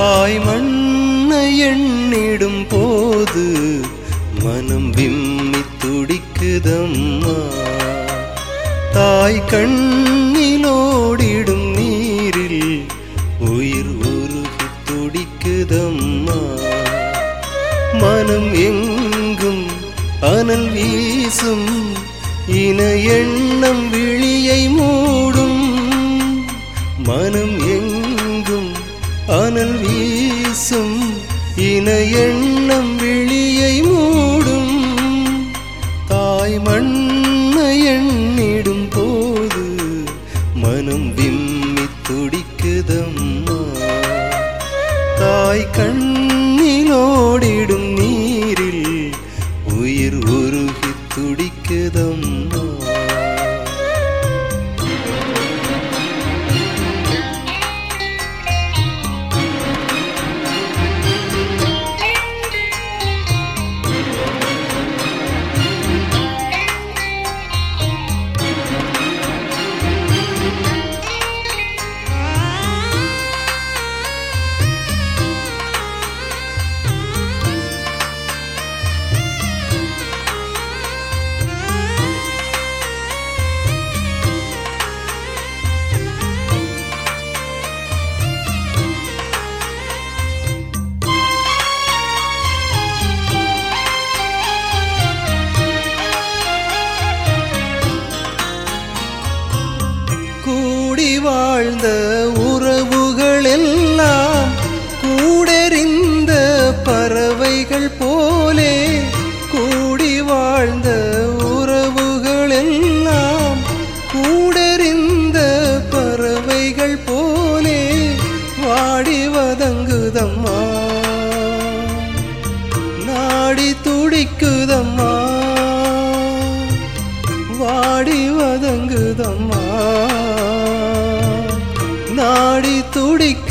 தாய் மண்ணை எண்ணிடும் போது மனம் விம்மி துடிக்குதம்மா. தாய் கண்ணிலோடிடும் நீரில் உயிர் உருகி துடிக்குதம்மா. மனம் எங்கும் அனல் வீசும் இன எண்ணம் விழியை மூடும். மனம் எங்கும் வீசும் இன எண்ணம் விழியை மூடும். தாய் மண்ண எண்ணிடும் போது மனம் விம்மி துடிக்குதம்மா. தாய் கண் வாழ்ந்த உறவுகள் எல்லாம் கூடறிந்த பறவைகள் போலே கூடி வாழ்ந்த துடிக்க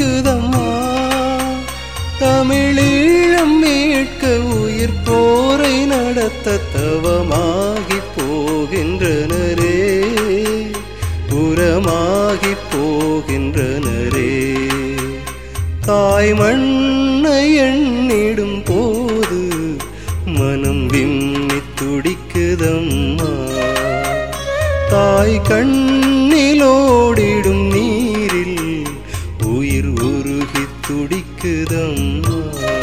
துடிக்குதம்மா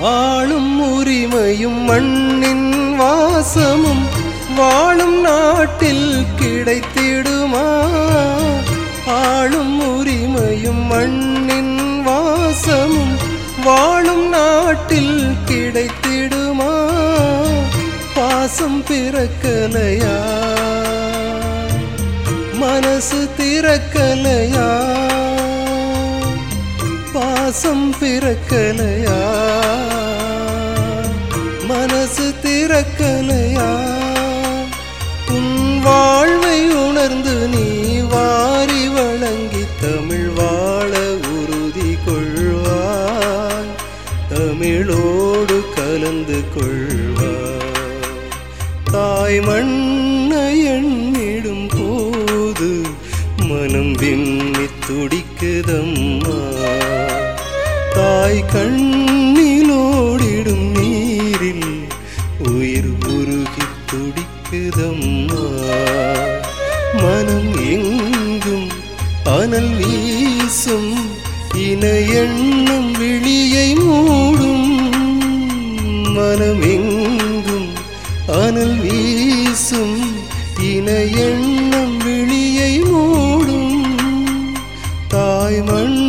ஆளும் உரிமையும் மண்ணின் வாசமும் வாழும் நாட்டில் கிடைத்திடுமா? ஆளும் உரிமையும் மண்ணின் வாசமும் வாழும் நாட்டில் கிடைத்திடுமா? பாசம் பிறக்கலையா? மனசு திறக்கலையா? பாசம் பிறக்கலையா? திறக்கலையா? உன் வாழ்வை உணர்ந்து நீ வாரி வழங்கி தமிழ் வாழ உறுதி கொள்வாய். தமிழோடு கலந்து கொள்வாய். தாய் மண்ணை எண்ணிடும் போது மனம் விம்மி துடிக்குதம் உயிர் உருகி துடிக்குதம்மா. மனம் எங்கும் அனல் வீசும். இன எண்ணம் விழியை மூடும். மனம் எங்கும் அனல் வீசும். இன எண்ணம் விழியை மூடும். தாய் மண்